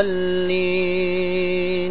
آمين.